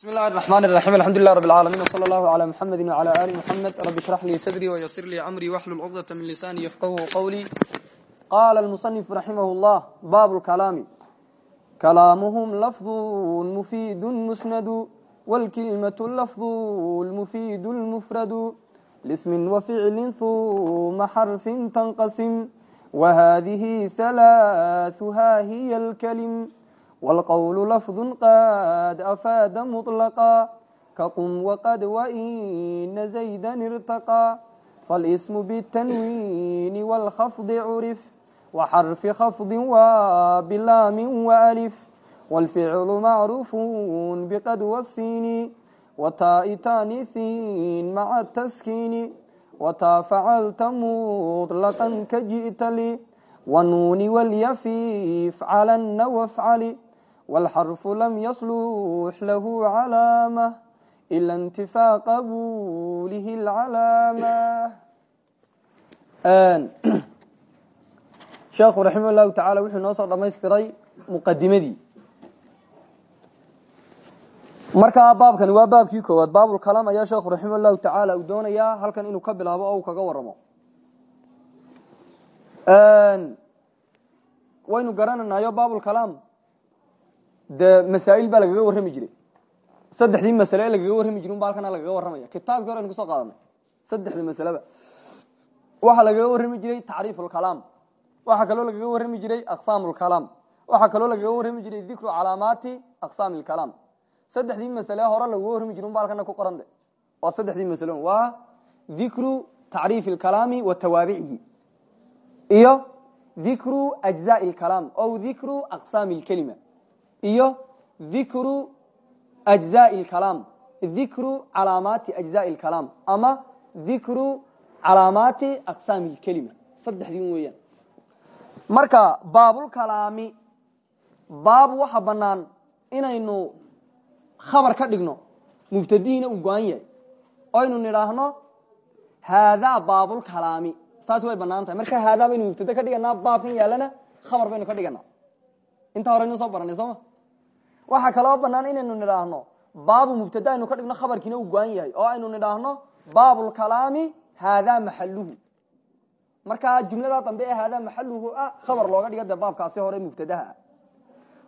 bismi illahi raxmaan raxiim alxamdulilah rab alcaalamiin wsala allahu cala muxamedi wcala ali muxamed rabbi shrax lii sadrii wayasir lii amrii waxlul cuqdata min lisaani yafqahu qawlii qaala almusanifu raximah llah baabu lkalaami kalaamuhum lafdun mufiidun musnadu wlkilmatu lafdu lmufiidu lmufradu lismin waficlin huma xarfin tanqasim. Wahadihi halaaثuha hiya alkalim wاlqwl lafظ qad afaada mطlqa kaqum wqad waina zayda irtaqى faاlsm bالtanwiin wاlkhafض curif waxarfi khafضi wabilaami walif wاlficlu macruuf bqad wasiini wataai taaniiin maca taskiini wataa facalta muطlqa kaji'ta li wnuuni wاlyafif calana wafcali wاlxarfu lam yaslux lahu calaamة ila اntifaa qabulihi اlcalaamة sheekhu raximah llahu taعala wuxuu noo soo dhamaystiray muqadimadii markaa baabkani waa baabkii koowaad baabulkalaam ayaa sheekhu raximah llahu tacaala uu doonayaa halkan inuu ka bilaabo oo uu kaga waramo waynu garananayo baabulkalaam de masaail baa lagaga warrami jiray. Saddexdii masale lagaga warrami jira uba halkana lagaga warramaya. Kitaabkii hore n ku soo qaadanay saddexda masaleba waxaa lagaga warrami jiray tacriif lkalaam waxaa kaloo lagaga warrami jiray aqsaam lkalaam waxaa kaloo lagaga warrami jiray dikru calaamaati aqsaam lkalaam saddexdii masale hore lagaga warrami jira uba halkana ku qorande. Waa saddexdii masale waa dikru tacriif lkalaami wa tawaabicihi. Iyo dikru ajzaa lkalaam o dikru aqsaam lkelima iyo dikru ajzaء اkalaam dikru calaamaati ajzaء اkalaam ama dikru calaamaati aqsaam اlkelima saddexdii weeyaan marka baabulkalaami baab waxa banaan inaynu khabar ka dhigno mubtadihiina uu go-an yahay o aynu nidhaahno haadaa baabulkalaami saas way banaan tahay marka haadaa baynu mubtade ka dhiganaa baabkan yaalana khabar baynu ka dhiganaa intaa horeynu soo baranay sooma waxaa kaloo banaan inaynu nidhaahno baabu mubtade aynu ka dhigno khabarkiina uu go-an yahay oo aynu nidhaahno baabulkalaami haadaa maxaluhu markaa jumladaa dambe ee haadaa maxaluhu ah khabar looga dhiga dee baabkaasi hore mubtadaha ah.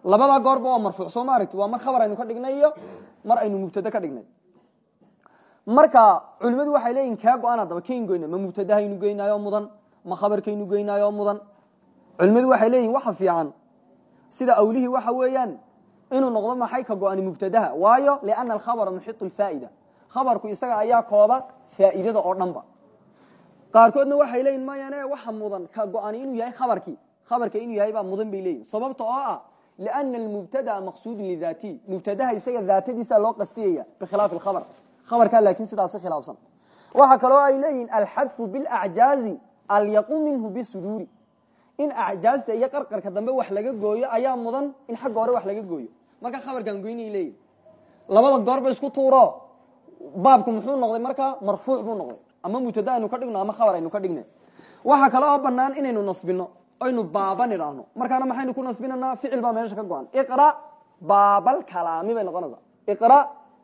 Labadaa goorba waa marfuuc soo waa mar khabar aynu ka dhignay iyo mar aynu mubtade ka dhignay. Marka culimadu waxay leeyihiin kaa go'aan adaba kayn goyna ma mubtadahaynu geynaayo mudan? Ma khabarkaynu geynaayo mudan? Culimadu waxay leeyihiin waxa fiican sida awlihii waxa weeyaan inuu noqdo maxay ka go-ani mubtadaha? Waayo liana alkhabara muxitu lfaa'ida khabarku isaga ayaa kooba faa'iidada oo dhan ba qaarkoodna waxay leeyihiin mayane waxa mudan ka go-ani inuu yahay khabarkii. Khabarka inuu yahay baa mudan bay leeyihiin sababta oo ah liana almubtadaa maqsuudun lidaatihi mubtadaha isaga daatadiisa loo qastiyaya bikhilaafi alkhabar. Abarkaa laakin sidaasi khilaafsan. Waxaa kaloo ay leeyihiin alxadfu bilacjaazi alyaqu minhu bisuduuri. In acjaazta iyo qarqarka dambe wax laga gooyo ayaa mudan in xagga hore wax laga gooyo marka khabarkan goynay leeyihiin labada goorba isku tuuro. Baabku muxuu noqday markaa marfuuc buu noqday. Ama mubtada aynu ka dhigno ama khabar aynu ka dhigna waxaa kale oo banaan inaynu nasbino aynu baaba nidhaahno markaana maxaynu ku nasbinanaa ficil baa meesha ka go-an. Iqra baabalkalaami bay noqonaysaa. Iqra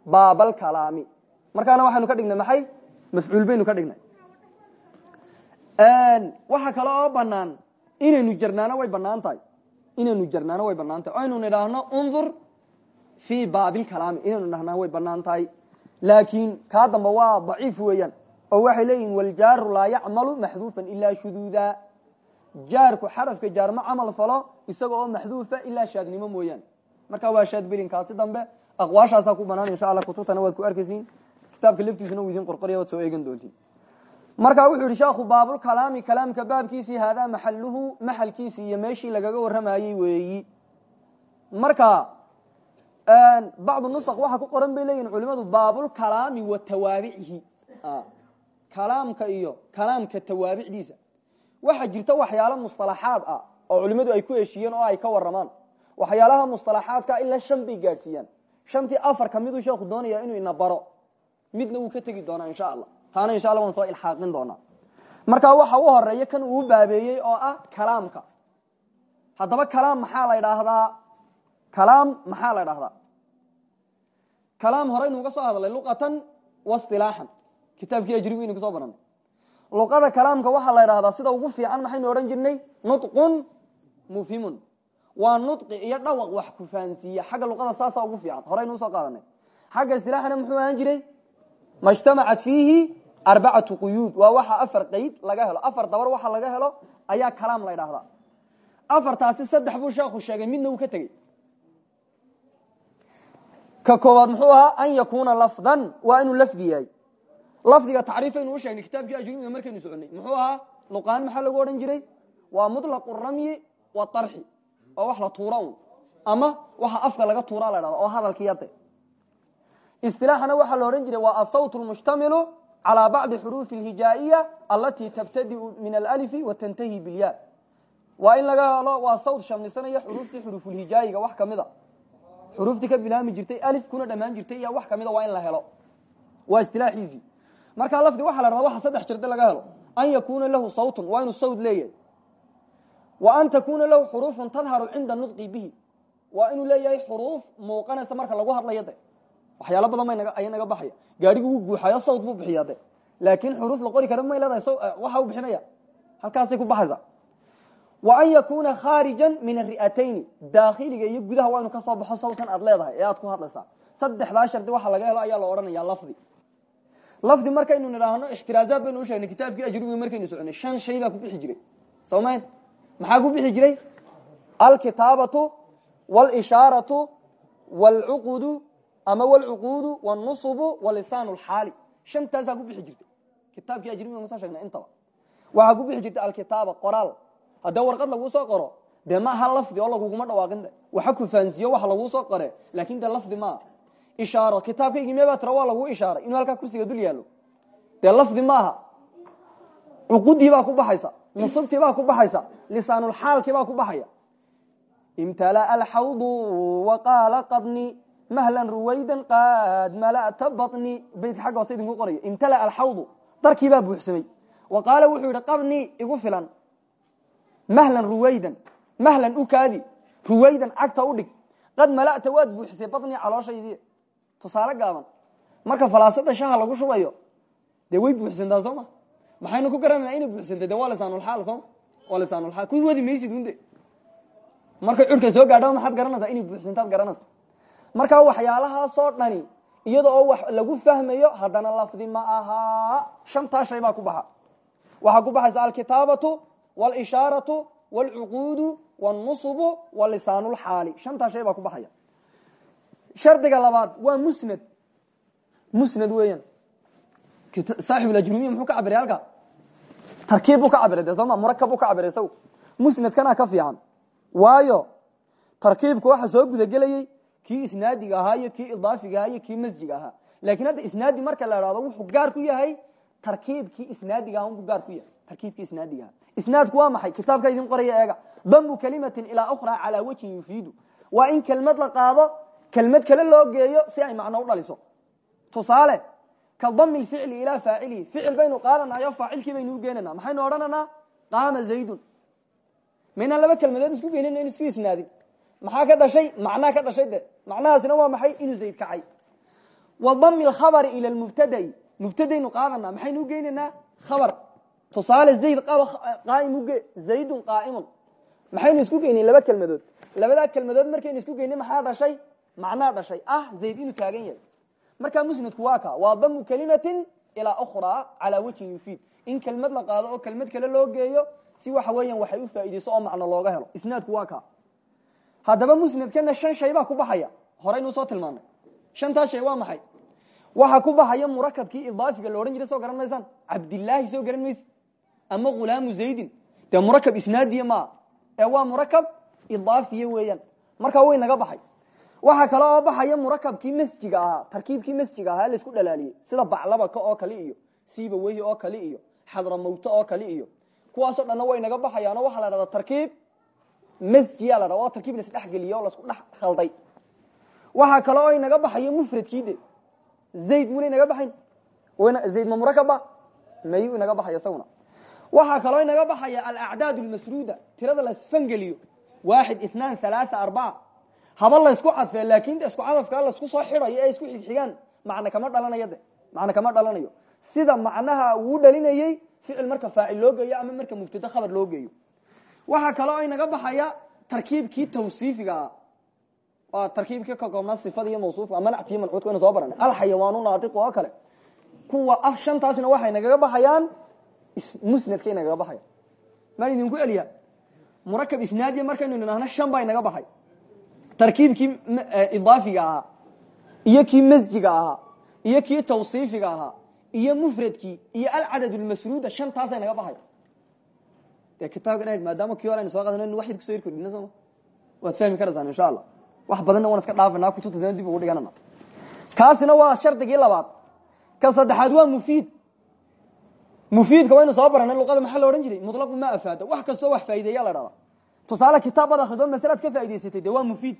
baabalkalaami markaana waxaynu ka dhignay maxay? Mafcuul baynu ka dhignay. Waxa kale oo banaan inaynu jarnaano way banaan inaynu jarnaano way banaan aynu nidhaahno undur fii baabilkalaami inaynu dhahnaa way bannaan tahay. Laakiin kaa damba waa daciif weeyaan oo waxay leeyihiin waljaaru laa yacmalu maxduufan ilaa shuduuda. Jaarku xarafka jaar ma camal falo isaga oo maxduufa ilaa shaadnimo mooyaane marka waa shaadbelin kaasi dambe aqwaashaasaa ku banaan insha alla kutubtana waad ku arkaysiin. Kitaabka laftiisuna u idin qorqorya waad soo eegan doontiin. Marka wuxuu yihi sheekhu baabulkalaami kalaamka baabkiisii haadaa maxaluhu maxalkiisii iyo meeshii lagaga warramayey weeyi. Marka bacdu nusq waxaa ku qoran bay leeyihiin culimadu baabulkalaami wa tawaabicihi kalaamka iyo kalaamka tawaabicdiisa waxaa jirta waxyaalo musطalaxaad ah oo culimadu ay ku heshiiyeen oo ay ka waramaan waxyaalaha musطalaxaadka ilaa shan bay gaadhsiiyaan. Afar ka sheekhu doonaya inuu ina baro. Midna wuu ka tegi doonaa insha allah. Taana insha alla waan soo ilxaaqin doonaa. Marka waxa u horreeya kan uu baabeeyey oo ah kalaamka. Haddaba kalaam maxaa la idhaahdaa kalaam maxaa la idhahdaa kalaam horeynu uga soo hadlay luqatan wasilaaxan kitaabkii ajribiynu ka soo baranay luqada kalaamka waxaa la idhahdaa sida ugu fiican maxaynu odhan jirnay nutqun mufhimun waa nudqi iyo dhawaq wax ku fahansiiya xagga luqada saasaa ugu fiican. Horeynu u soo qaadanay. Xagga istilaaxana muxuu ahaan jiray? Majtamacat fiihi arbacatu quyuud waa waxa afar qeyd laga helo. Afar dabar waxa laga helo ayaa kalaam la idhaahdaa afartaasi saddex buu sheekhu sheegay midna uu ka tegey ka koowaad muxuu ahaa an yakuna lafdan waa inuu lafdi yahay lafdiga tacriifaynu u sheegnay kitaabkii ajrumiga markaynu soconay muxuu ahaa luqaan maxaa lagu odhan jiray waa muطlaqu ramyi waarxi waa wax la tuura un ama waxa afka laga tuura la dhahda oo hadalkii yade isilaaxana waxaa la odhan jiray waa asawt lmushtamilu calى bacdi xuruufi اlhijaa'iya alati tabtadiu min alalifi watantahi bilya waa in laga helo waa sawt shamlisanaya xuruuftii xuruufulhijaayiga wax kamida xuruuftii ka bilaami jirtay alif kuna dhamaan jirtay iyo wax kamida waa in la helo. Waa istilaaxiisii markaa lafdi waxa la dhahda waxa saddex jirde laga helo. An yakuna lahu sawtun waa inuu sawt leeyahay. Wa an takuna lahu xuruufun tadharu cinda nudqi bihi. Waa inuu leeyahay xuruuf muuqanaysa marka lagu hadlayo de. Waxyaalo badan ba aya naga baxaya. Gaadhigu wuu guuxayo sawt buu bixiya de. Laakin xuruuf la qori kara may leedahay waxa u bixinaya halkaasay ku baxaysa an yakuna khaarija min ari'atayni daakhiliga iyo gudaha waa inu ka soo baxo sawtan aad leedahay ee aad ku hadlaysaa. Saddexdaa shardi waxa laga helo ayaa la odhanaya lafdi. Lafdi markaynu nidhaahno ixtiraazaad baynu usheegnay kitaabkii ajrubiga markaynu soconay shan shay baa ku bixi jiray. Sawmayn maxaa ku bixi jiray? Alkitaabatu walishaaratu wlcuqudu ama wlcuquudu wnusubu walisaan lxaali shantaasaa ku bixi jirtay. Kitaabkii ajrubiga ma soo sheegnay intaba. Waxaa ku bixi jirtay alkitaaba qoraal haddee warqad laguu soo qoro dee ma aha lafdi oo laguguma dhawaaqin de? Waxa ku fahansiiyo wax laguu soo qore laakin dee lafdi maaha ishaaro kitaabkaygii mee baa tira waa laguu ishaaray inuu halkaa kursiga dul yaallo. Dee lafdi maaha cuqudii baa ku baxaysa nusubtii baa ku baxaysa lisaanulxaalkii baa ku baxaya. Imtala alxawdu waqaala qadni mahlan ruwaydan qaad mala'ta batni. Baytka xagga hoose idinku qoraya imtala alxawdu darkii baa buuxsamay. Wa qaala wuxuu yidhi qadni igu filan mahlan ruwaydan mahlan ukaadi ruwaydan cagta u dhig. Qad mala'ta waad buuxisay batni calooshaydi tusaale gaaban. Marka falaasada shaha lagu shubayo dee way buuxsantaa soo ma? Maxaynu ku garanayna inay buuxsantay? De waa lisaanulxaal sooma waa lisaanulxaal ku wadi maysid unde markay cudhka soo gaadha maxaad garanaysaa inay buuxsantaad garanaysa. Markaa waxyaalahaasoo dhani iyada wax lagu fahmayo haddana lafdi ma ahaa shantaa shay baa ku baxa. Waxaa ku baxaysa alkitaabatu walishaaratu wlcuquudu wnusubu walisaanulxaali shantaa shay baa ku baxaya shardiga labaad waa musnad musnad weeyaan saaxibulajrumiya muxuu ka cabiray halka tarkiib buu ka cabiray de sooma murakab buu ka cabiray isagu musnadkana ka fiican waayo tarkiibka waxa soo gudagelayey kii isnaadiga ahaa iyo kii idaafiga ahaa iyo kii masjiga ahaa laakiin hadda isnaadi marka la ihahdo wuxuu gaar ku yahay tarkiibkii isnaadiga aha unbuu gaar ku yahay. Tarkiibkii isnaadiga. Aha isnaadku waa maxay? Kitaabka idin qoraya eega. Damu kalimatin ilaa ukhra calaa wajhin yufiidu. Waa in kelmad la qaado kelmad kale loo geeyo si ay macno u dhaliso. Tusaale ka dami ficli ilaa faacilihi. Ficil baynu qaadanayo faacilkii baynu u geenana maxaynu odhananaa? Qaama zaydun. Maynaan laba kelmadood isku geenin in isku isnaadin. Maxaa ka dhashay? Macnaa ka dhashay de macnahaasina waa maxay? Inuu zayd kacay. Wa dami lkhabari ila lmubtadai mubtadaynu qaadana maxaynu ugeynaynaa khabar tusaale zayd qaa'im uge zaydun qaa'imun maxaynu isku geynin laba kelmadood labadaa kelmadood markaynu isku geynin maxaa dhashay macnaa dhashay ah zayd inuu taagan yahay markaa musnadku waa ka waa damu kalimatin ilaa ukhra calaa wajhin yufiid in kelmad la qaado oo kelmad kale loo geeyo si waxa weeyaan waxay u faa'iideyso oo macno looga helo isnaadku waa ka haddaba musnadkana shan shay baa ku baxaya horeynuu soo tilmaanay shantaa shay waa maxay waxa ku baxaya murakabkii idaafiga la odhan jiray soo garan maysaan. Cabdillaahi soo garan mayse ama hulaamu zaydin. Dee murakab isnaadiya maa ee murakab idaafiye weeyaan. Markaa way naga baxay. Waxaa kale oo baxaya murakabkii masjiga ahaa tarkiibkii masjiga ahaa la isku dhalaaliyey. Sida baclabaka oo kale iyo siiba wehi oo kale iyo xadramawte oo kale iyo kuwaasoo dhanna way naga baxayaano waxaa la dhahdaa tarkiib masjiya la dhada waa tarkiib laisdhexgeliye oo lasku dhex khalday. Waxaa kale oo inaga baxayo mufradkii de zayd muna inaga baxayn zayd ma murakaba mayu inaga baxaya isaguna. Waxaa kaloo inaga baxaya alacdaad lmasruuda tirada lasfangeliyo waaxid itnaan halaaa arbaca haba laysku cadfee laakin isku cadafka laysku soo xidayo ee isku xigxigaan macna kama dhalanayo de. Macna kama dhalanayo. Sida macnaha uu dhalinayey ficil marka faacil loo geeyo ama marka mubtada khabar loo geeyo. Waxaa kaloo inaga baxaya tarkiibkii tawsiifiga waa tarkiibkii ka koobnaa sifada iyo mawsuufka ama nactiyo mancuudka waynu soo baranay. Alxayawaanu naatiqu oo kale. Kuwa ah shantaasna waxay nagaga baxayaan musnadkay nagaga baxaya maan idinku celiya murakab isnaadiya markaynu nidhaahno shan baa inaga baxay. Tarkiibkii idaafiga ahaa iyo kii masjiga ahaa iyo kii tawsiifiga ahaa iyo mufradkii iyo alcadad lmasruuda shantaasa naga baxay. De kitaabkan eeg maadaama kii hore aynu soo qaadano wax yar ku soo yar kordhina sooma waad fahmi karaysaan insha allah wax badanna waan iska dhaafana kutubta dib ugu dhiganana kaasina waa shardigii labaad. Ka saddexaad waa mufiid. Mufiidka waynu soo baranay luqada maxaa la odhan jiray? Mutlaqu ma afaada. Wax kastoo wax faa'ideeya la dhahdaa tusaale kitaab baad akrido masalaad ka faa'idaysatay de waa mufiid.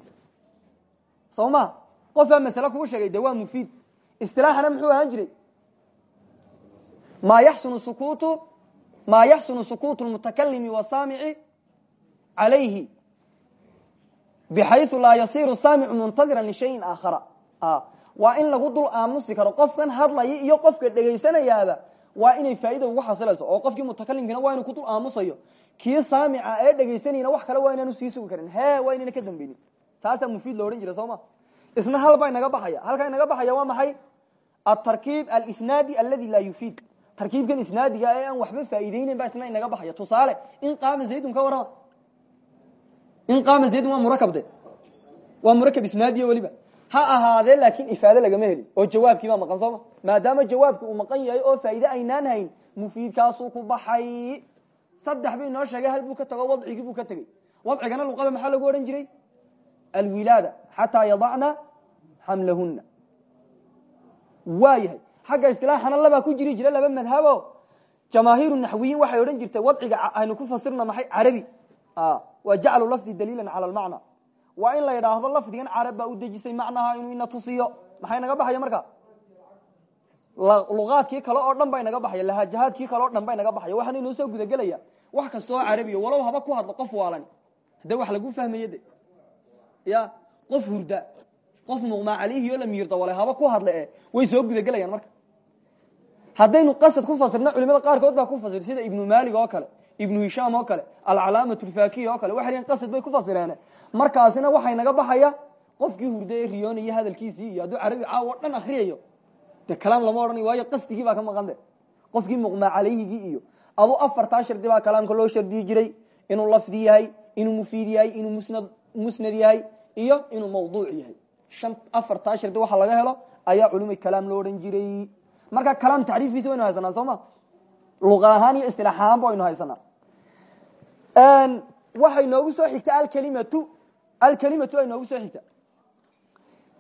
Soo ma qofaa masale kugu sheegay de waa mufiid. Istilaaxana muxuu ahaan jiray? Ma yaxsunu sukuutu ma yaxsunu sukuutu lmutakalimi wasaamici calayhi bxayu laa yasiru saamicu muntadiran lishayin aakhara waa in lagu dul aamusi karo qofkan hadlaya iyo qofka dhegaysanayaaba waa inay faaida ugu xasilayso oo qofkii mutakalimkiina waa inuu ku dul aamusayo kii saamica ee dhegaysanayna wax kale waa inaanu sii sugi karin he waa inayna ka dambeynin taasaa mufiid lo odhan jira soo ma isna hal baa inaga baxaya halkaa inaga baxaya waa maxay atarkiib alisnaadi aladi laa yufiid tarkiibkan isnaadiga ee aan waxba faaideynen baa isna inaga baxaya tusaale in qaama zaydun ka warama in qaama zaydun waa murakab de waa murakab isnaadiya weliba ha ahaadee laakin ifaade lagama helin oo jawaabkii maqan sooma maadaama jawaabki uu maqan yahay oo faaide aynaan hayn mufiidkaasuu ku baxay saddex ba inoo sheegay hal ka tago wadcigii buu ka tegey wadcigana luqada maxaa lagu odhan jiray alwilaada xataa yadacna xamlahuna waa xagga istilaaxana labaa ku jiri jira laba madhabo jamaahiiru naxwiyiin waxay odhan jirtay wadciga aynu ku fasirna maxay carabi waa jaclu lafdi daliila cala lmacna waa in la yidhaahdo lafdigan carab baa u dejisay macnaha inuu ina tusiyo. Maxay naga baxaya marka? Luqaadkii kale oo dhan ba inaga baxaya lahajahaadkii kale o dhan ba inaga baxaya. Waxaana inoo soo gudagelaya. Wax kasta oo carabiya walow haba ku hadlo qof waalan. Hadee wax lagu fahmaye de ya qof hurda qof muqmaa calayhi oo la miirdawale haba ku hadle e way soo gudagelayaan marka. Haddaynu qasad ku fasirna culimada qaarkood baa ku fasir sida ibnu maalig oo kale ibnu hishaam oo kale alcalaamat lfakiya oo kale waxay leeyiin qasad bay ku fasireen markaasina waxay naga baxaya qofkii hurda ee riyoonaya hadalkiisii iyo hadduu carabi caawo dhan akriyayo de kalaam lama odhanayo waayo qasdigii baa ka maqan de. Qofkii muqmaa calayhigii iyo adu afartaa shardi baa kalaamka loo shardiyi jiray inuu lafdi yahay inuu mufiid yahay inuu musnad musnad yahay iyo inuu mawduuc yahay. Shan afartaa shardi waxa laga helo ayaa culumay kalaam loo odhan jiray. Marka kalaam tacriifkiisa waynu haysanaa soo ma? Luqa ahaan iyo istilaax ahaan ba waynu haysanaa waxay noogu soo xigta alkelimatu alkelimatu ay noogu soo xigta.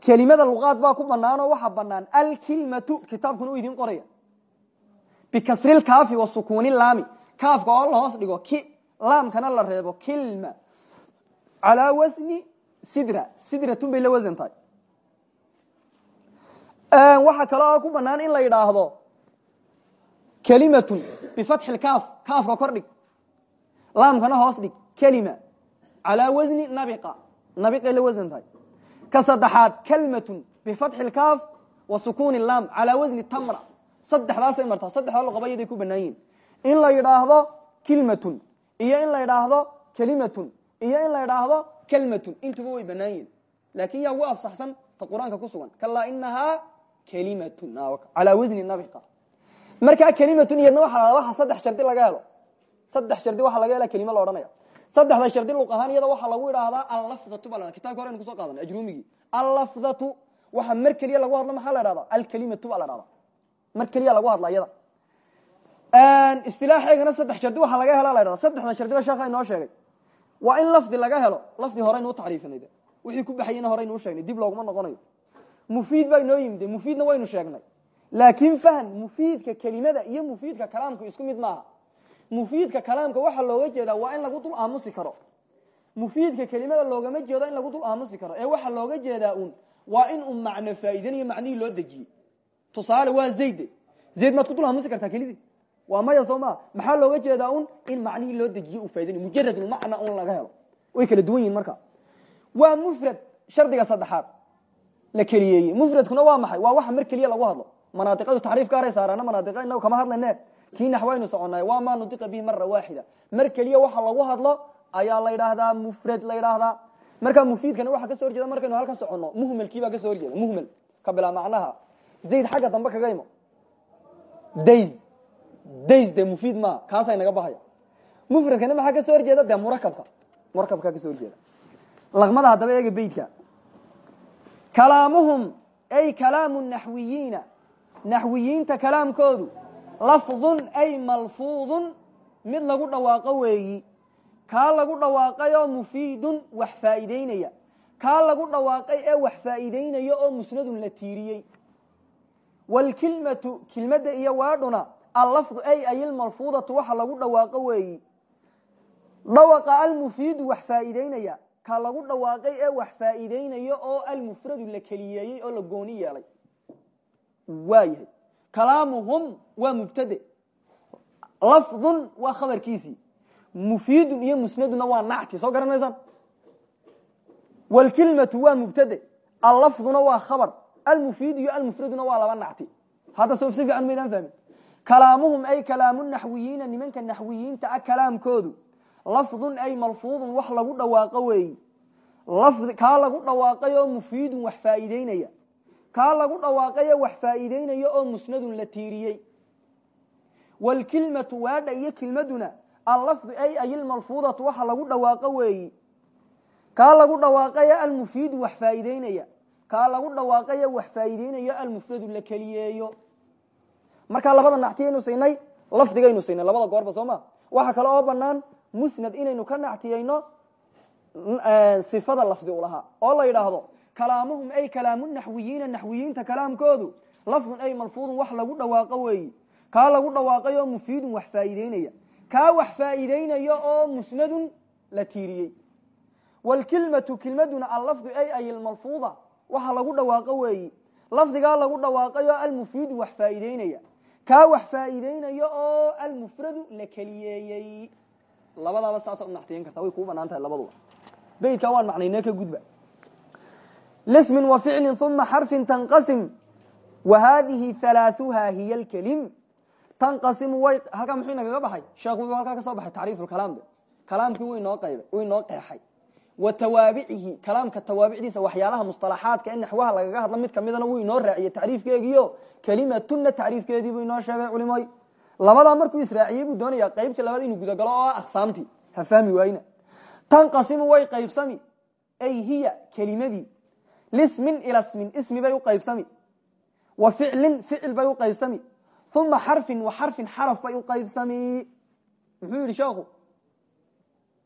Kelimada luqaad baa ku banaan oo waxaa banaan alkilmatu kitaabkuna u idin qoraya. Bikasri kaafi wa sukuuni laami. Kaafka oo lahoos dhigo ki laamkana la reebo kilma. Calaa wasni sidra sidratun bay la wasan tahay. Waxaa kale oo ku banaan in la yidhaahdo kelimatun bifatxi kaaf kaafka kor dhig laamkana hoos dhig. Kelima. Calaa wasni nabiqa. Nabiqay la wasan tahay. Ka saddexaad kelmatun bifatxi kaaf wa sukuuni laam. Calaa wasni tamra. Saddexdaasay martaa. Saddexdaa luqaba yaday ku banaan yihiin in la yidhaahdo kilmatun iyo in la yidhaahdo kelimatun iyo in la yidhaahdo kelmatun. Intuba way banaan yihiin laakin yaa ugu afsaxsan ta qur'aanka ku sugan. Kalaa inahaa kelimatun. Calaa wasni nabiqa. Markaa kelimatun iyadna waa waxa saddex shardi laga helo saddex shardi waxaa laga hela kelima la odhanaya saddexda shardi luq ahaan iyada waxaa lagu idhaahdaa allafdatu baa kitabka hore aynu ku soo qaadanay ajrumigii allafdatu waxa mar keliya lagu hadlo maxaa la dhahdaa alkelimatu baa la dhahdaa mar keliya lagu hadla iyada. Istilaaxeegana saddex shardi waxaa laga hela la dhahdaa saddexda shardiba sheekha inoo sheegay. Waa in lafdi laga helo lafdi horeynu tacriifinay de wixii ku baxayena horeynu u sheegnay dib looguma noqonayo. Mufiid baa inoo yimid mufiidna waynu sheegnay. Laakin fahan mufiidka kelimada iyo mufiidka kalaamku isku mid maaha mufiidka kalaamka waxaa looga jeedaa waa in lagu dul aamusi karo. Mufiidka kelimada loogama jeedo in lagu dul aamusi karo. Ee waxaa looga jeedaa un waa in uu macno faa'iidanayo macnihii loo dejiyey. Tusaale waa zayde zayd maad ku aamusi kartaa kelidii waa maya soo maxaa looga jeedaa un in macnihii loo dejiye uu faidanayo mujaradulmacna un laga helo. Way kala duwan yihiin marka. Waa mufrad shardiga saddexaad la keliyeeyey. Mufradkuna waa maxay? Waa waxa mar lagu hadlo. Manaadiqadu taxriif gaaray saaraana manaadiqa inagu kama hadlayne kii naxwaynu soconay waa maa nudiqa bihi mara waaxida. Mar keliya waxa lagu hadlo ayaa la yidhaahdaa mufrad la yidhaahdaa. Marka mufiidkana waxa ka soo horjeeda markaynu halkan soconno muhmelkiibaa ka soo horjeeda muhmel ka bilaa macnaha. Zayd xagga dambe kaga imo. Days days dee mufiid maa kaasa inaga bahaya mufradkana maxaa ka soo horjeeda? Dee murakabka. Murakabkaa ka soo horjeeda. Laqmada haddaba eega beydka. Kalaamuhum ay kalaamu naxwiyiina. Naxwiyiinta kalaamkoodu lafdun ay malfuudun mid lagu dhawaaqo weeyi. Kaa lagu dhawaaqay oo mufiidun wax faa'iideynaya kaa lagu dhawaaqay ee wax faa'iideynaya oo musnadun la tiiriyey. Wlkilmatu kilmadda iyo waadhuna allafdu ay ayilmalfuudatu waxa lagu dhawaaqo weeyi. Dhawaqa almufiidu wax faa'iideynaya ka lagu dhawaaqay ee wax faa'iideynaya oo almufradu la keliyeeyey oo la gooni yeelay. Waa yahay kalaamuhum waa mubtade lafdun waa khabarkiisii mufiidun iyo musnaduna waa nacti. Soo garan maysaan? Wlkilmatu waa mubtade allafduna waa khabar. Almufiid iyo almufraduna waa laba nacti. Hadda so si fiican maydaan fahmin. Kalaamuhum ay kalaamu naxwiyiina nimanka naxwiyiinta ah kalaamkoodu. Lafdun ay malfuudun wax lagu dhawaaqo weeyi. Kaa lagu dhawaaqay oo mufiidun wax faa'iideynaya kaa lagu dhawaaqay oo wax faa'iideynaya oo musnadun la tiiriyey. Wlkilmatu waadha iyo kilmaduna allafdu ay ayilmalfuudatu waxa lagu dhawaaqo weeyi. Kaa lagu dhawaaqay almufiidu wax faa'iideynaya. Kaa lagu dhawaaqayo wax faa'iideynayo almufradu la keliyeeyo. Markaa labada nactiyaynu siinay lafdigaynu siinay labada goorba soo ma? Waxa kale oo banaan musnad inaynu ka nactiyayno sifada lafdi u lahaa oo la yidhaahdo kalaamuhum ay kalaamu naxwiyiina naxwiyiinta kalaamkoodu lafdun ay malfuudun wax lagu dhawaaqo weeyi. Kaa lagu dhawaaqayo mufiidun wax faa'iideynaya kaa wax faa'iideynayo oo musnadun la tiiriyey. Wlkilmatu kilmaduna allafdu ay ayilmalfuuda waxa lagu dhawaaqo weeyi. Lafdigaa lagu dhawaaqayo almufiidu wax faa'iideynaya kaa wax faa'iideynaya oo almufradu la keliyeeyey. Labadaaba saasa u naxtiyan kartaa way kuu bannaan tahay labaduba beydkaa waan macnaynee ka gudba lismin wa ficlin uma xarfin tanqasim wa haadihi halaaثuha hiya alkelim tanqasimu way halkaa muxuu inagaga baxay sheekhu wuxuu halkaa ka soo baxay tacriif lkalaambe kalaamkii wuu inoo qaybay wuu inoo qeexay wa tawaabicihi kalaamka tawaabicdiisa waxyaalaha musطalaxaadka in naxwaha lagaga hadlo mid kamidana wuu inoo raaciyey tacriifkeegiio kelimatuna tacriifkeedii buu inoo sheegay culimoy labadaa markuu israaciyey buu doonaya qaybtii labaad inuu gudagalo oo ah aqsaamtii ha fahmi waayna tanqasimu way qaybsami ay lismin ila smin ismi bay u qaybsami. Wa ficlin ficil bay u qaybsami. Uma xarfin wa xarfin xaraf bay u qaybsami. Muxuu yidhi sheekhu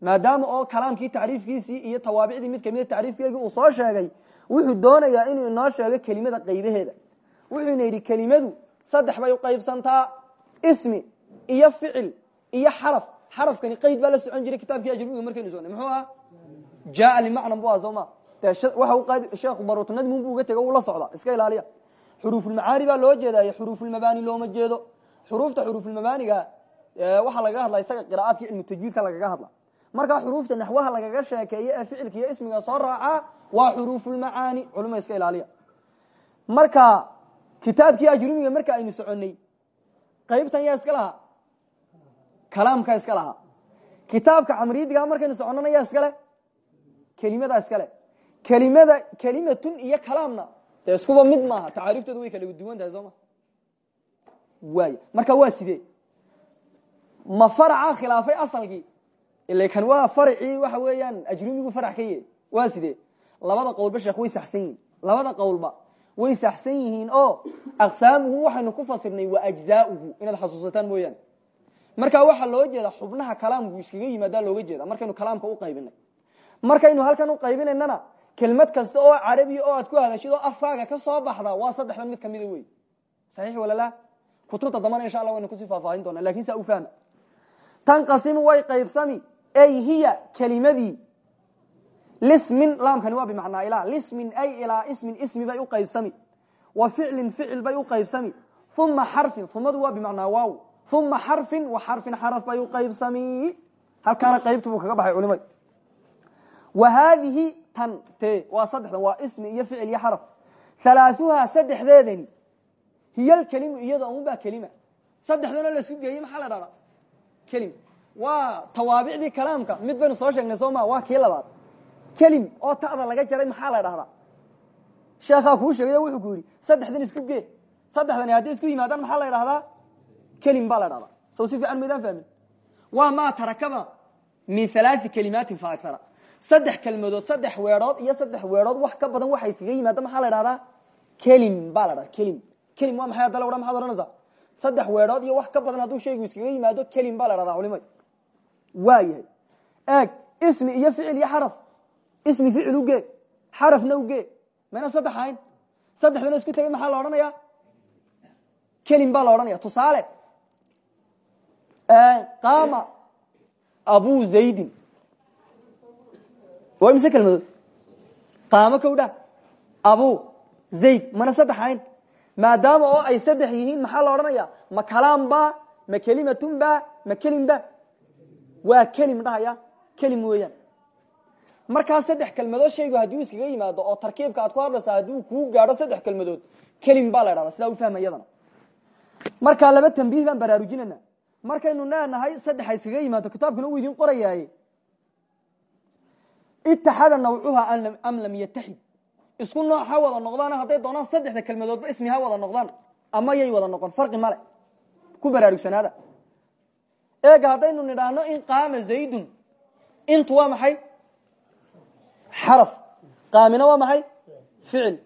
maadaama oo kalaamkii tacriifkiisii iyo tawaabicdii mid kamida tacriifkeegii uu soo sheegay wuxuu doonayaa inuu inoo sheego kelimada qaybaheeda. Wuxuuna yidhi kelimadu saddex bay u qaybsantaa ismi iyo ficil iyo xaraf xarafkani qayd baa la socon jiray kitaabkii ajrumiga markaynu soonay muxuu ahaa? Jaa limacnan bu aha soo sheekhu barutunadmun bu uga tego uu la socdaa iska ilaaliya. Xuruufulmacaani baa loo jeedaayo xuruufulmabaani looma jeedo. Xuruufta xuruufulmabaaniga waxaa lagaga hadla isaga qira'aadka cilmu tajwiidka lagaga hadla markaa xuruufta naxwaha lagaga sheekeeyo ee ficilka iyo ismiga soo raacaa waa xuruufulmacaani culima iska ilaaliya. Marka kitaabkii ajrumiga marka aynu soconay qaybtan yaa iska lahaa? Kalaamkaa iska lahaa. Kitaabka camridiga markaynu soconana yaa iskale kelimadaa iskale kelimada kelimatun iyo kalaamna dee iskuba mid maaha. Tacaariiftooda way kala duwan tahay soo ma? Waay. Marka waa sidee? Ma faracaa khilaafay asalkii? Ila kan waa faracii waxa weeyaan ajrumigu farac ka waa sidee? Labada qowlba sheekh way saxsan labada qowlba way saxsan yihiin oo aqsaamuhu waxaynu ku fasirnay wa ajzaauhu. Inaad xasuusataan mooyaane. Marka waxaa loo jeeda xubnaha kalaamku iskaga yimaadaa looga jeeda. Markaynu kalaamka u qaybinay. Markaynu halkan u qaybinaynana kelmad kasta oo carabiya oo aad ku hadashid oo afkaaga ka soo baxda waa saddexdan mid kamida wey saxiix walala kutubta dambana insha allah waynu ku sii faahfaahin doona laakiin saa u fahma tanqasimu way qaybsami ay hiya kelimadii lismin laamkani waa bimacnaa ilaa lismin ay ilaa ismin ismi bay u qaybsami. Wa ficlin ficil bay u qaybsami. Uma xarfin umadu waa bimacnaa waaw. Uma xarfin wa xarfin xaraf bay u qaybsami. Halkaana qaybtu buu kaga baxay culimad wa haadihi tan te waa saddexdan waa ismi iyo ficil iyo xaraf. Halaaثuhaa saddexdeedani hiy lkelimu iyado unbaa kelima. Saddexdanoo la isku geeyey maxaa la dhahdaa? Kelim. Waa tawaabicdii kalaamka mid baynu soo sheegnay soo ma waa kii labaad. Kelim oo ta'da laga jaray maxaa la dhahdaa? Sheekhaa kuu sheegay wuxuu ku yidhi saddexdan isku gee. Saddexdani hadday isku yimaadaan maxaa la dhahdaa kelim baa la dhahdaa. Saw si fiican maydaan fahmin. Waa maa tarakaba min halaai kelimaatin fa agara saddex kelmadood saddex weedhood iyo saddex weedhood wax ka badan waxa iskaga yimaada maxaa la dhahdaa kelim baa la dhahdaa kelim. Kelim waa maxay? Hadda maxaad odhanaysaa? Saddex weedhood iyo wax ka badan hadduu shaygu iskaga yimaado kelim baa la dhahdaa culimay. Waa yahay eeg ismi iyo ficil iyo xaraf. Ismi ficil uge xarafna uge mayna saddex ahayn? Saddexdana isku tegay maxaa la odhanaya kelim baa la odhanaya tusaale. Qaama abu zaydin waa imise kelmadood? Qaamo kowdha abu zayd mana saddex ahayn maadaama oo ay saddex yihiin maxaa la odhanaya ma kalaam ba ma kelimatun ba ma kelim ba waa kelim dhahaya kelim weeyaan. Markaa saddex kelmadood shaygu hadduu iskaga yimaado oo tarkiibka aad ku hadlaysaa hadduu kuu gaadho saddex kelmadood kelim baa la dhahda sidaa u fahma iyadana. Markaa laba tambiih baan baraarujinayna markaynu leenahay saddexa iskaga yimaado kitaabkuna uu idin qorayaaye itaxada nawcuha am lam yataxid isku nooc ha wada noqdaan hadday doonaan saddexda kelmadoodba ismi ha wada noqdaan. Ama yay wada noqon farqi male. Ku baraarugsanaada eega haddaynu nidhaahno in qaama zaydun intu waa maxay? Xaraf. Qaamina waa maxay? Ficil.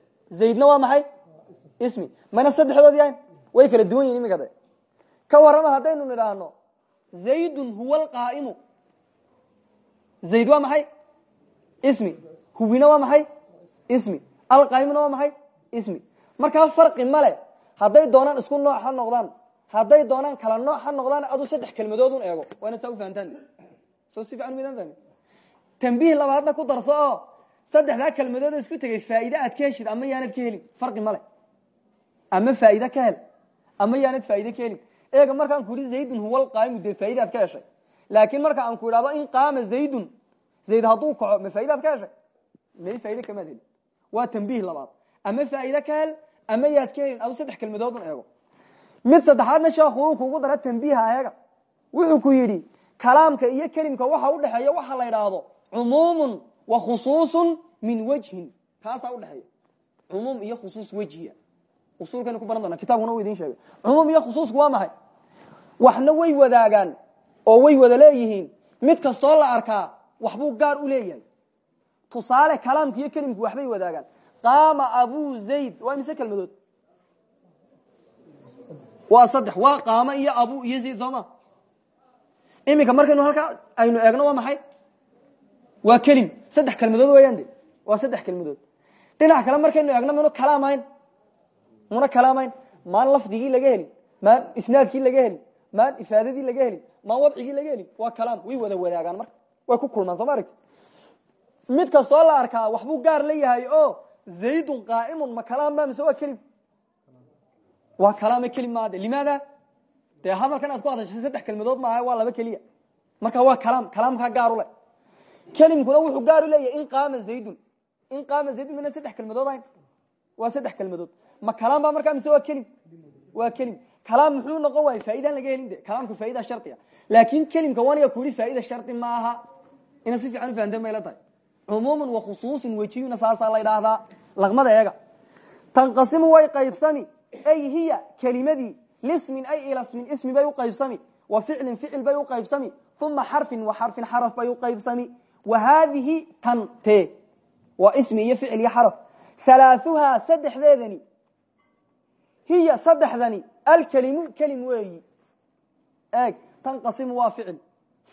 Zaydna waa maxay? Ismi. Mayna saddexdood yahayn way kala duwan yihiin imika de ka warrama haddaynu nidhaahno zaydun huwa alqaa'imu zayd waa maxay ismi. Huwina waa maxay? Ismi. Alqaa'imuna waa maxay? Ismi. Markaa farqi male hadday doonaan isku nooc ha noqdaan. Hadday doonaan kala nooc ha noqdaan aduu saddex kelmadoodun eego. Waa ina saa u fahantaan. Soo si fiican midaan fahmi. Tambiih labaadna ku darso. Oo saddexdaa kelmadooda isku tegay faa'iide aad ka heshid ama yaanad ka helin. Farqi male ama faa'iide ka hel. Ama yaanad faa'iide ka helin. Eega markaan ku ihi zaydun huwa alqaa'imu dee faa'iide aad ka heshay. Laakiin marka aan ku idhahdo in qaama zaydun zayd hadduu kaco ma faa'iide aad ka heshay may faa'iide kamaad helin waa tambiih labaad ama faa'iide ka hel ama yaad ka helin adu saddex kelmadoodun eego mid saddexaadna sheekhu uu kugu dara tambiiha eega wuxuu ku yidhi kalaamka iyo kelimka waxa udhexeeya waxa la idhaahdo cumuumun wa khusuusun min wajhin kaasaa udhexeeya cumuum iyo khusuus wejhiya usulkaynu ku baran doona kitabkuna u idin sheegay cumuum iyo khusuusku waa maxay waxna way wadaagaan oo way wada leeyihiin mid kastoo la arkaa waxbuu gaar u leeyahay. Tusaale kalaamka iyo kelimku waxbay wadaagaan. Qaama abu zayd waa mise kelmadood? Waa saddex waa qaamo iyo abu iyo zayd soo ma? Iminka markaynu halkaa aynu eegno waa maxay? Waa kelim. Saddex kelmadood weyaan de. Waa saddex kelmadood. Dhinac kale markaynu eegno manu kalaamayn muna kalaamayn maan lafdigii laga helin. Maan isnaadkii laga helin. Maan ifaadadii laga helin. Maan wadcigii laga helin. Waa kalaam. Way wada wadaagaan marka way ku kulmaan soo ma aragti mid kastoo la arkaa waxbuu gaar la yahay o zaydun qaa'imun ma kalaam ba mise waa kelim waa kalaama kelim maade limaada? Dee hadalkan aad ku hadashay saddex kelmadood maaha waa laba keliya. Marka waa kalaam kalaamkaa gaar u leh. Kelimkuna wuxuu gaar u leeyahay in qaama zaydun. In qaama zaydun mina saddex kelmadood ahayn. Waa saddex kelmadood. Ma kalaam ba markaa mise waa kelim waa kelim kalaam muxuu noqon waayey faaidaan laga helin de kalaamka faaida shardiga laakin kelimka waniga ku yihi faaida shardi maaha ina si fiican ufahanteen bay la tahay. Cumuuman wa khusuusin wejiyuna saasaa la idhaahdaa laqmada eega. Tanqasimu way qaybsami. Ay hiya kelimadii lismin ay ila smin ismi bay uqaybsami wa ficlin ficil bay uqaybsami uma xarfin wa xarfin xaraf bay uqaybsami wa haadihi tan te waa ismi iyo ficil iyo xaraf. Halaaثuhaa saddexdeedani. Hiya saddexdani. Alkelimu kelim weeyi. Eeg tanqasimu waa ficil.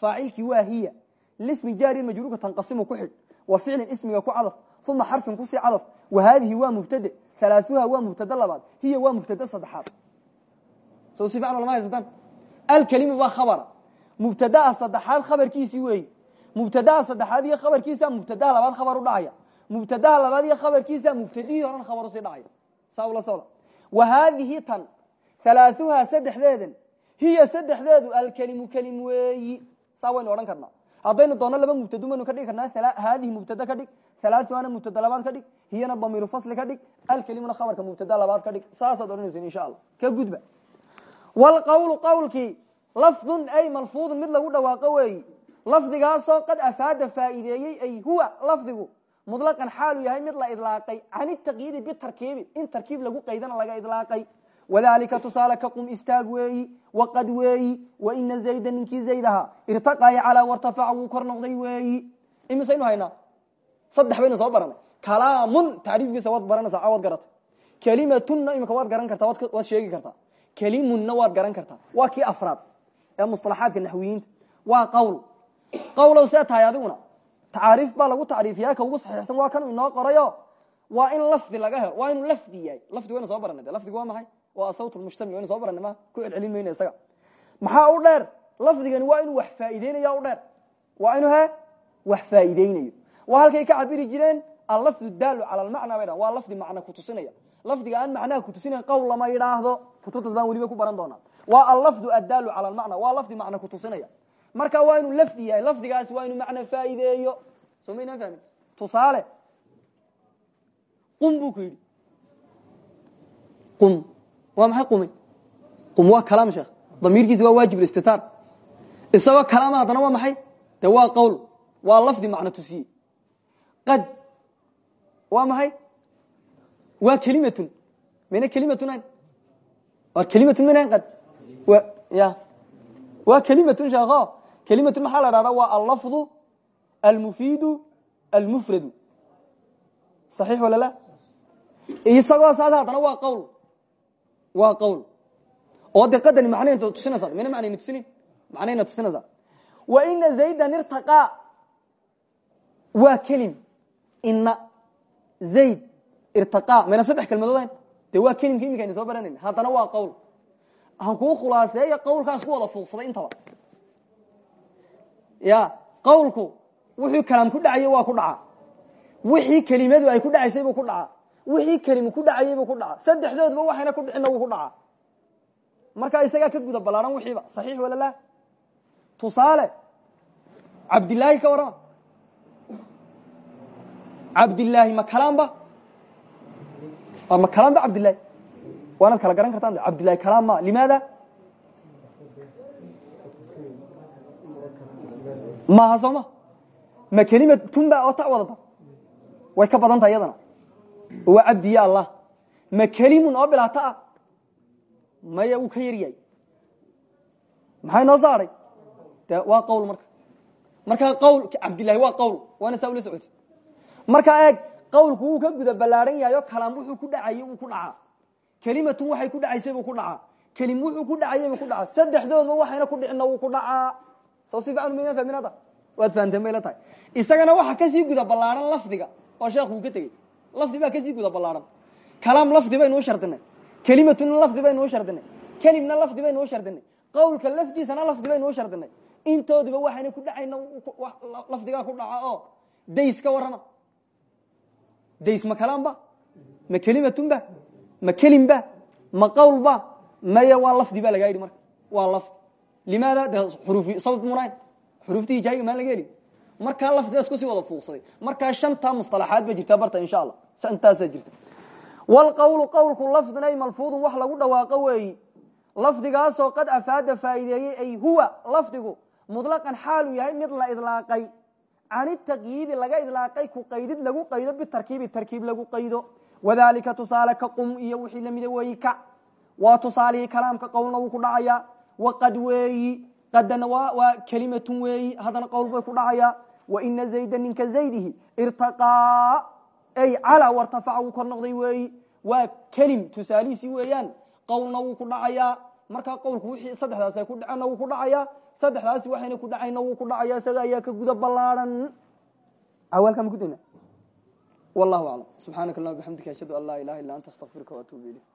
Faacilkii waa hiya lismi jaari majruurka tanqasimu ku xidh wa ficlin ismiga ku cadaf uma xarfin ku sii cadaf wa haadihi waa mubtade halaaثuhaa waa mubtade labaad hiya waa mubtade saddexaad. So si lama haysataan. Alkelimu waa khabara mubtadaha saddexaad khabarkiisii weeyi mubtadaha saddexaad iyo khabarkiisa mubtadaha labaad khabar u dhacaya. Mubtadaha labaad iyo khabarkiisa mubtadihii horan khabar u sii dhacaya. Saa ula socda wa haadihi tan halaaثuhaa saddexdeedan hiya saddexdeedu alkelimu kelim weeyi. Saa waynu odhan karnaa haddaynu doonno laba mubtado maynu ka dhigi karnaa haadihi mubtado ka dhig halaatuana mubtada labaad ka dhig hiyana damiiru fasli ka dhig alkelimuna khabarka mubtada labaad ka dhig. Saasaad odhanaysa insha allah. Ka gudba. Wlqawlu qawlkii lafdun ay malfuudun mid lagu dhawaaqo weeyi. Lafdigaasoo qad afaada faa'iideeyey ay huwa lafdigu. Mudlaqan xaalu yahay mid la idlaaqay can itaqyiidi bitarkiibi in tarkiib lagu qaydana laga idlaaqay wadalika tusaale ka qum istaag weeyi waqad weeyi waina zayda ninkii zayd ahaa irtaqaya calaa wartafaca wuu kor noqday weeyi imisaynu haynaa saddex baynu soo baranay kalaamun tacriifkiisa waad baranaysaa waad garata kelimatunna imika waad garan kartaa waad sheegi kartaa kelimunna waad garan kartaa waa kii afraad ee musطalaxaadka naxwiyiinta waa qawl qawlow see tahay adiguna tacaariif baa lagu tacriifiyaa ka ugu saxiixsan waa kan inoo qorayo waa in lafdi laga helo waa inuu lafdi yahay lafdi waynu soo baranay de lafdigu waa maxay waa asawt lmushtamil waynu soo baranay ma ku celcelin mayna isaga. Maxaa u dheer? Lafdigani waa inuu wax faa'ideynaya u dheer. Waa inuu he wax faa'iideynayo. Waa halkay ka cabiri jireen allafdu daalu cala almacna bay dhahan waa lafdi macna kutusinaya lafdiga aan macnaha kutusinayn qowl lama yidhaahdo kutubtas baan weliba ku baran doonaa. Waa allafdu addaalu cala almacna waa lafdi macna kutusinaya marka waa inuu lafdi yahay lafdigaasi waa inuu macna faa'iideeyo. Soo maynaan fahmin? Tusaale qum buu ku yidhi. Qum waa maxay qumay qum waa kalaam sheekh. Damiirkiisi waa waajib istitaar isagoo kalaama haddana waa maxay? De waa qowl. Waa lafdi macno tusiyey qad waa maxay? Waa kelimatun. Mayna kelimatun ayn. Waa kelimatun mayna ayn qad. Ya. Waa kelimatun sheekho kelimatun maxaa la dhahdaa waa allafdu almufiidu almufradu. Saxiix wala la? Isagoo saas haddana waa qawl waa qawl oo de qadani macnayna tusinaysaa mayna macnayna tusinin macnayna wa ina zaydan irtaqaa waa kelim ina zayd irtaqaa mayna saddex kelmadood ayn dee waa kelimka ayna soo baranayna haddana waa qawl han kuu khulaaseeya qawlkaas ku wada fuuqsaday intaba. Ya qawlku wuxuu kalaam ku dhacayey waa ku dhaca wixii kelimadu ay ku dhacaysay buu ku dhaca wixii kelimu ku dhacayey buu ku dhaca saddexdoodba waxayna ku dhicina wuu ku dhaca markaa isagaa ka guda ballaaran wixiiba. Saxiix wala la tusaale cabdillaahi ka warrama. Cabdillaahi ma kalaamba ma kalaamba cabdillahi waanaad kala garan kartaan. Cabdillahi kalaam ma. Limaada? Maaha soo ma? Ma kelima tunba oo ta wadata way ka badan tahay iyadana waa cabdi ya allah. Ma kelimun oo bilaata ah maya wuu ka maxay noo saaray? De waa qawl marka. Markaa qawl cabdillahi waa qawl. Waana saa ula socotid eeg qawlku wuu ka guda ballaaran yahay oo kalaam wuxuu ku dhacayey wuu ku dhacaa. Kelimatun waxay ku dhacaysay buu ku dhacaa. Kelim wuxuu ku dhacayey buu ku dhacaa. Saddexdoodba waxayna ku dhicina wuu ku dhacaa. Soo si fiican mayna fahmin hadda? Waad fahamteen bayla tahay. Isagana waxa ka sii guda ballaaran lafdiga oo sheekhu uu ka lafdi baa ka sii guda ballaaran. Kalaam lafdi baynu u shardinay. Kelimatuna lafdi baynu u shardinay. Kelimna lafdi baynu u shardinay. Qawlka laftiisana lafdi baynu u shardinay. Intooduba waxayna ku dhacayna lafdigaa ku dhaca oo days ka warrama days ma kalaamba ma kelimatunba ma kelimba ma qawlba maya lafdi ba lagaa yidhi marka. Waa lafdi. Limaada? De xurufi sabab munayn xuruftii hijaayiga maan laga helin. Markaa lafdigaas ku sii wada fuuqsaday. Markaa shantaa musطalaxaad ba jirtaa barta insha allah intaasaa jirta wlqawlu qawlku lafdun ay malfuudun wax lagu dhawaaqo weeyi lafdigaasoo qad afaada faa'iideeyey ay huwa lafdigu mudlaqan xaalu yahay mid la idlaaqay. Can itaqyiidi laga idlaaqay ku qaydid lagu qaydo bitarkiibi tarkiib lagu qaydo. Wadalika tusaale ka qum iyo wixii lamida weeyi ka. Waa tusaalihii kalaamka qowlna wuu ku dhacaya. Waqad weeyi qadana waa kelimatun weeyi haddana qowl bay ku dhacaya. Waina zayda ninka zaydihi irtaqaa ay calaa wartafaca wuu kor noqday weeyi waa kelim tusaalihiisii weeyaan. Qowlna wuu ku dhacayaa. Markaa qowlku wixii saddexdaas ay ku dhaceenna wuu ku dhacayaa. Saddexdaasi waxayna ku dhacayna wuu ku dhacaya isaga ayaa ka guda ballaaran. Awaalkaa ma ku dayna wallahu aclam. Subxaanaka allahuma bixamdika ashhadu an laa ilaha illa anta astaqfiruka waatuubu ilayk